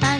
Bye.